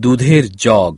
দুধের জগ।